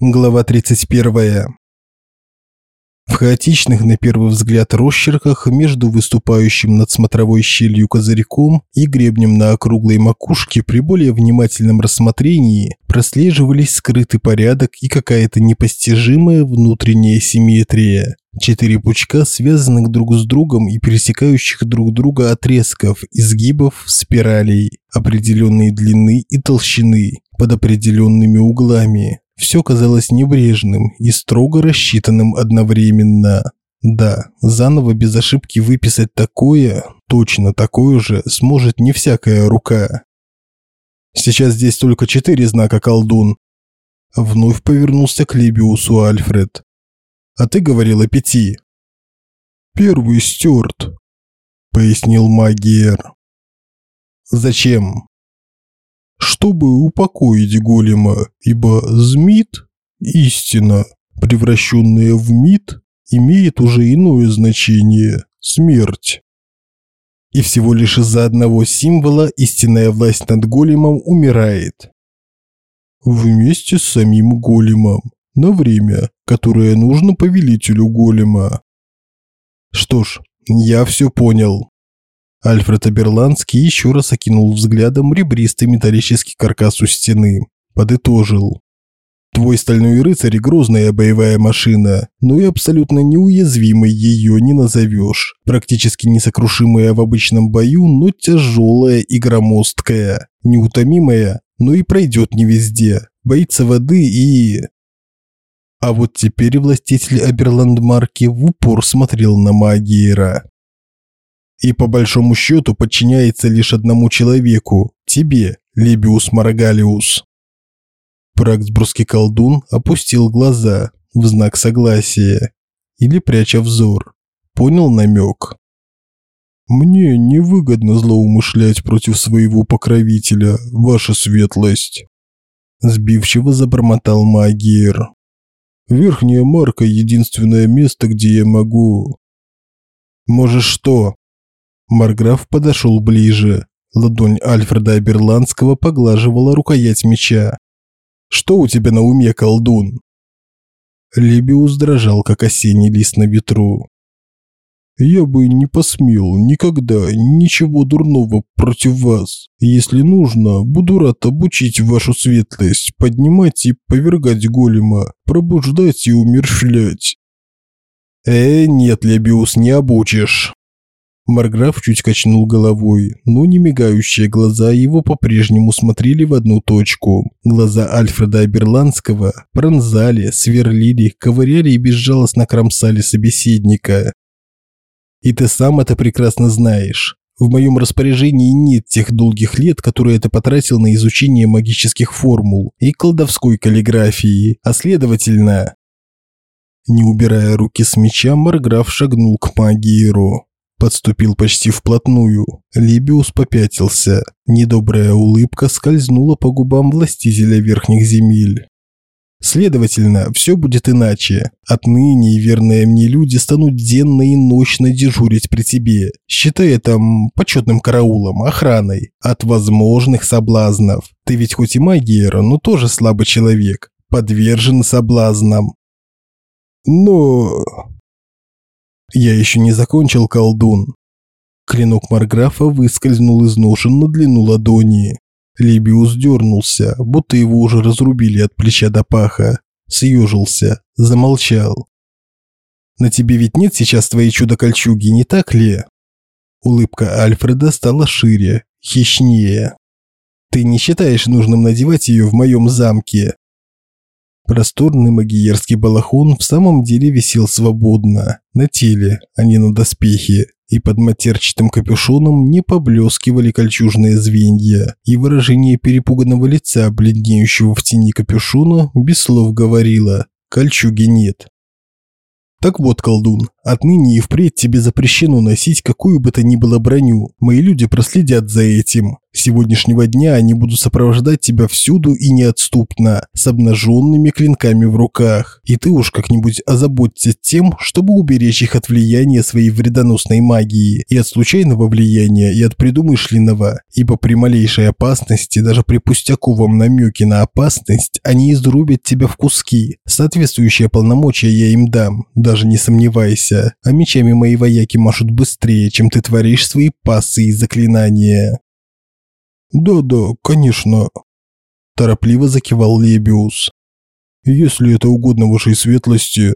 Глава 31. В хаотичных на первый взгляд росчерках между выступающим над смотровой щелью козырьком и гребнем на округлой макушке при более внимательном рассмотрении прослеживались скрытый порядок и какая-то непостижимая внутренняя симметрия. Четыре пучка, связанных друг с другом и пересекающих друг друга отрезков, изгибов, спиралей, определенной длины и толщины, под определенными углами, все казалось небрежным и строго рассчитанным одновременно. Да, заново без ошибки выписать такое, точно такое же, сможет не всякая рука. Сейчас здесь только четыре знака колдун. Вновь повернулся к Лебиусу Альфред. А ты говорил о пяти. Первый стюарт, пояснил Магиер. Зачем? Чтобы упокоить голема, ибо Змит, истина, превращенная в мид, имеет уже иное значение – смерть. И всего лишь из-за одного символа истинная власть над големом умирает. Вместе с самим големом, на время, которое нужно повелителю голема. Что ж, я все понял. Альфред Аберландский еще раз окинул взглядом ребристый металлический каркас у стены. Подытожил. Твой стальной рыцарь – грозная боевая машина, но и абсолютно неуязвимой ее не назовешь. Практически несокрушимая в обычном бою, но тяжелая и громоздкая. Неутомимая, но и пройдет не везде. Боится воды и... А вот теперь властитель Аберландмарки в упор смотрел на Магиера и по большому счету подчиняется лишь одному человеку – тебе, Лебиус Маргалиус. Праксбургский колдун опустил глаза в знак согласия или пряча взор. Понял намек? «Мне невыгодно злоумышлять против своего покровителя, ваша светлость», сбивчиво забормотал Магиер. «Верхняя марка – единственное место, где я могу...» «Можешь что?» Марграф подошел ближе. Ладонь Альфреда Аберландского поглаживала рукоять меча. «Что у тебя на уме, колдун?» Лебиус дрожал, как осенний лист на ветру. «Я бы не посмел никогда ничего дурного против вас. Если нужно, буду рад обучить вашу светлость, поднимать и повергать голема, пробуждать и умерщвлять». «Э, нет, Лебиус, не обучишь». Марграф чуть качнул головой, но не мигающие глаза его по-прежнему смотрели в одну точку. Глаза Альфреда Аберландского пронзали, сверлили, ковыряли и безжалостно кромсали собеседника. «И ты сам это прекрасно знаешь. В моем распоряжении нет тех долгих лет, которые ты потратил на изучение магических формул и колдовской каллиграфии, а следовательно...» Не убирая руки с меча, Марграф шагнул к Магиеру. Подступил почти вплотную. Либиус попятился. Недобрая улыбка скользнула по губам властителя верхних земель. Следовательно, все будет иначе. Отныне верные мне люди станут денно и ночно дежурить при тебе, считая там почетным караулом, охраной от возможных соблазнов. Ты ведь хоть и магиер, но тоже слабый человек, подвержен соблазнам. Но я еще не закончил, колдун. Клинок Марграфа выскользнул из ножен на длину ладони. Либиус дернулся, будто его уже разрубили от плеча до паха. Съежился, замолчал. «На тебе ведь нет сейчас твоей чудо-кольчуги, не так ли?» Улыбка Альфреда стала шире, хищнее. «Ты не считаешь нужным надевать ее в моем замке?» Просторный магиерский балахон в самом деле висел свободно, на теле, а не на доспехе, и под матерчатым капюшоном не поблескивали кольчужные звенья, и выражение перепуганного лица, бледнеющего в тени капюшона, без слов говорило «кольчуги нет». Так вот, колдун, отныне и впредь тебе запрещено носить какую бы то ни было броню. Мои люди проследят за этим. Сегодняшнего дня они будут сопровождать тебя всюду и неотступно, с обнаженными клинками в руках. И ты уж как-нибудь озаботься тем, чтобы уберечь их от влияния своей вредоносной магии, и от случайного влияния, и от предумышленного, ибо при малейшей опасности, даже при пустяковом намеке на опасность, они изрубят тебя в куски. Соответствующие полномочия я им дам, даже не сомневайся. А мечами мои вояки машут быстрее, чем ты творишь свои пассы и заклинания. Да-да, конечно, торопливо закивал Лебиус. Если это угодно вашей светлости,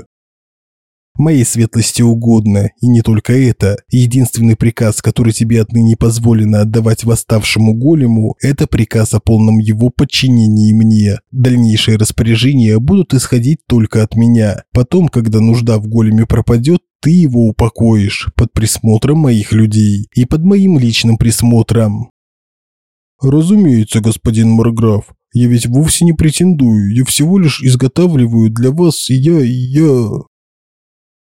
Моей светлости угодно, и не только это. Единственный приказ, который тебе отныне позволено отдавать восставшему голему, это приказ о полном его подчинении мне. Дальнейшие распоряжения будут исходить только от меня. Потом, когда нужда в големе пропадет, ты его упокоишь под присмотром моих людей и под моим личным присмотром. Разумеется, господин Марграф. Я ведь вовсе не претендую, я всего лишь изготавливаю для вас, я, я...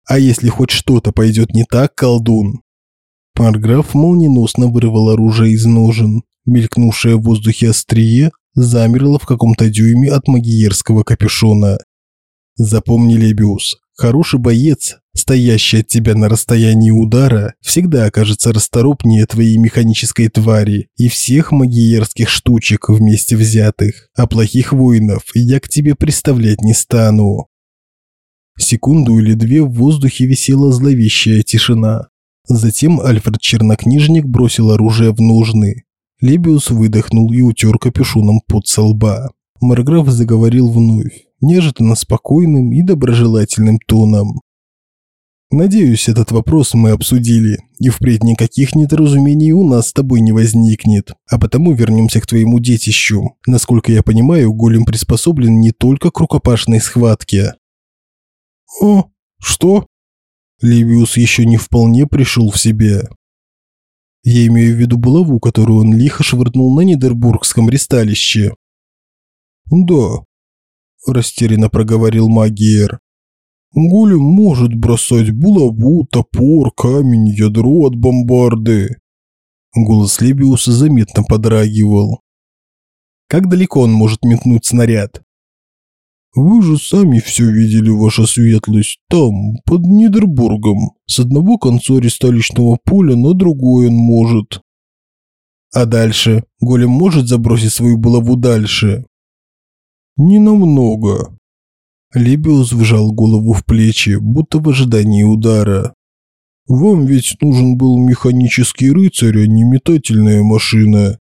А если хоть что-то пойдет не так, колдун? Марграф молниеносно вырвал оружие из ножен. Мелькнувшее в воздухе острие замерло в каком-то дюйме от магиерского капюшона. Запомни, Лебиус, хороший боец, стоящий от тебя на расстоянии удара, всегда окажется расторопнее твоей механической твари и всех магиерских штучек вместе взятых. А плохих воинов я к тебе представлять не стану. Секунду или две в воздухе висела зловещая тишина. Затем Альфред Чернокнижник бросил оружие в ножны. Лебиус выдохнул и утер капюшоном под со лба. Марграф заговорил вновь, неожиданно спокойным и доброжелательным тоном. Надеюсь, этот вопрос мы обсудили, и впредь никаких недоразумений у нас с тобой не возникнет. А потому вернемся к твоему детищу. Насколько я понимаю, голем приспособлен не только к рукопашной схватке. О, что? Ливиус еще не вполне пришел в себя. Я имею в виду булаву, которую он лихо швырнул на Нидербургском ристалище. Да, растерянно проговорил Магиер. Голем может бросать булаву, топор, камень, ядро от бомбарды. Голос Лебиуса заметно подрагивал. Как далеко он может метнуть снаряд? Вы же сами все видели, ваша светлость, там, под Нидербургом. С одного конца ристалищного поля на другой он может. А дальше? Голем может забросить свою булаву дальше? Не намного. Лебиус вжал голову в плечи, будто в ожидании удара. «Вам ведь нужен был механический рыцарь, а не метательная машина».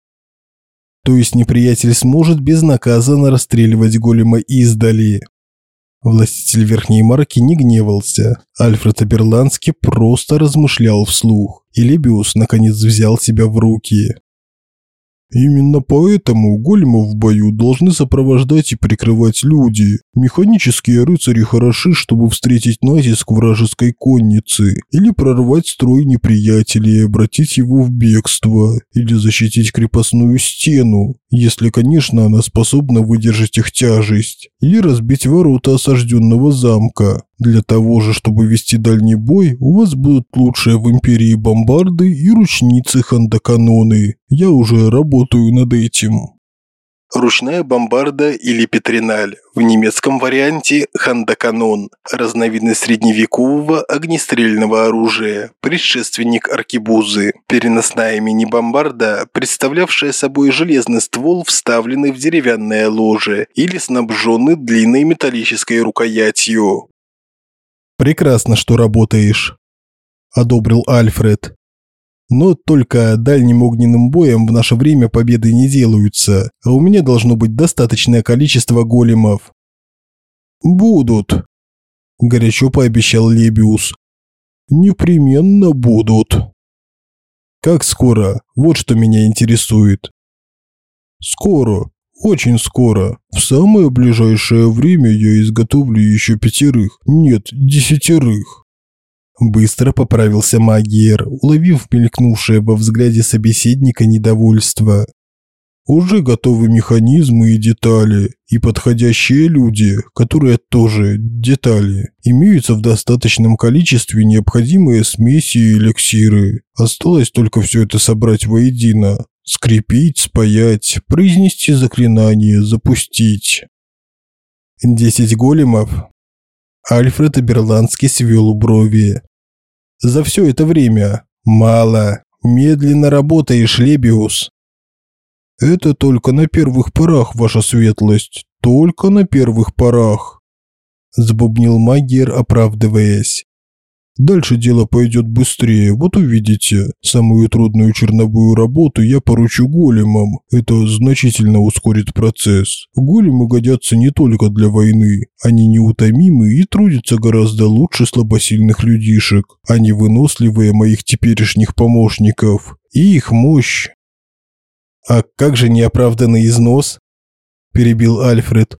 То есть неприятель сможет безнаказанно расстреливать голема издали. Властитель Верхней Марки не гневался. Альфред Аберландский просто размышлял вслух. И Лебиус наконец взял себя в руки. Именно поэтому големов в бою должны сопровождать и прикрывать люди. Механические рыцари хороши, чтобы встретить натиск вражеской конницы, или прорвать строй неприятелей и обратить его в бегство, или защитить крепостную стену, если, конечно, она способна выдержать их тяжесть, или разбить ворота осажденного замка. Для того же, чтобы вести дальний бой, у вас будут лучшие в империи бомбарды и ручницы хандаканоны. Я уже работаю над этим. Ручная бомбарда или петриналь, в немецком варианте хандаканон, разновидность средневекового огнестрельного оружия, предшественник аркебузы. Переносная мини-бомбарда, представлявшая собой железный ствол, вставленный в деревянное ложе или снабженный длинной металлической рукоятью. «Прекрасно, что работаешь», – одобрил Альфред. «Но только дальним огненным боем в наше время победы не делаются, а у меня должно быть достаточное количество големов». «Будут», – горячо пообещал Лебиус. «Непременно будут». «Как скоро? Вот что меня интересует». «Скоро. Очень скоро. В самое ближайшее время я изготовлю еще пятерых, нет, десятерых. Быстро поправился Магиер, уловив мелькнувшее во взгляде собеседника недовольство. Уже готовы механизмы и детали, и подходящие люди, которые тоже детали, имеются в достаточном количестве необходимые смеси и эликсиры. Осталось только все это собрать воедино. Скрепить, спаять, произнести заклинание, запустить. Десять големов. Альфред Аберландский свел брови. За все это время мало. Медленно работаешь, Лебиус. Это только на первых порах, ваша светлость, только на первых порах, забубнил Магер, оправдываясь. Дальше дело пойдет быстрее, вот увидите. Самую трудную черновую работу я поручу големам. Это значительно ускорит процесс. Големы годятся не только для войны. Они неутомимы и трудятся гораздо лучше слабосильных людишек. Они выносливые моих теперешних помощников. И их мощь. А как же неоправданный износ? Перебил Альфред.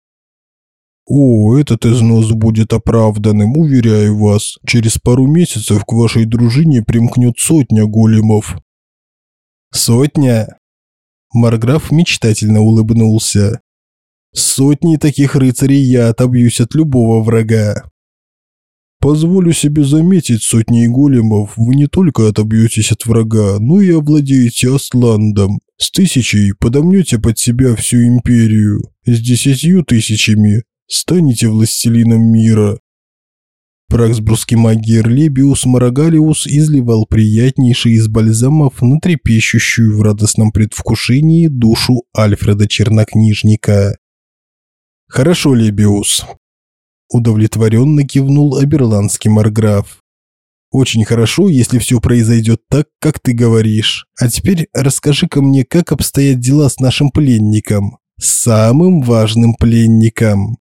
О, этот износ будет оправданным, уверяю вас. Через пару месяцев к вашей дружине примкнет сотня големов. Сотня? Марграф мечтательно улыбнулся. Сотни таких рыцарей я отобьюсь от любого врага. Позволю себе заметить, сотни големов вы не только отобьетесь от врага, но и овладеете Асландом. С тысячей подомнете под себя всю империю, с десятью тысячами станете властелином мира. Праксбрусский магиер Лебиус Марагалиус изливал приятнейший из бальзамов на трепещущую в радостном предвкушении душу Альфреда Чернокнижника. «Хорошо, Лебиус», – удовлетворенно кивнул Аберландский марграф. «Очень хорошо, если все произойдет так, как ты говоришь. А теперь расскажи-ка мне, как обстоят дела с нашим пленником, самым важным пленником».